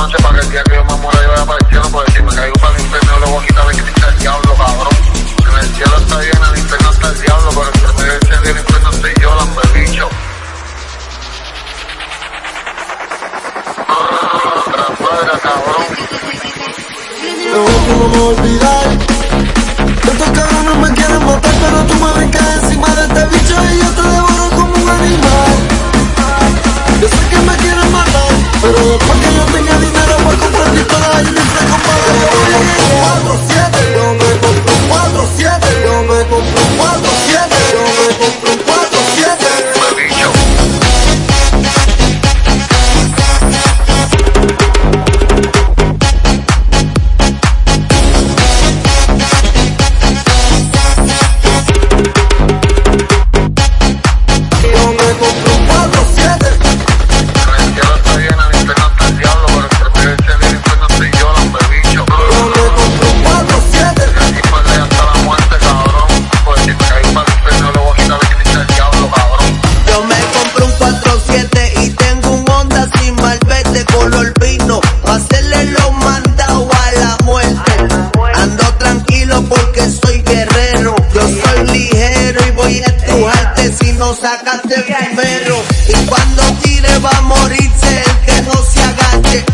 noche para que el día que yo me muera yo vaya para el cielo, porque si me caigo para el infierno yo le voy a quitar el cristal diablo, cabrón. En el cielo está bien, en el infierno está el diablo, pero entre medio del cielo y el infierno estoy yo, lambe bicho. Ah, cabrón. Lo último olvidar Porque yo tenía dinero comprar y. Yo me compré un 4-7, yo me compré un 4-7, yo me compré un 4-7, yo me 4-7. Yo me compré mandado, hacerle lo mandado a la muerte. Ando tranquilo porque soy guerrero, yo soy ligero y voy a empujarte si no sacaste el primero. Y cuando tire va a morirse el que no se agache.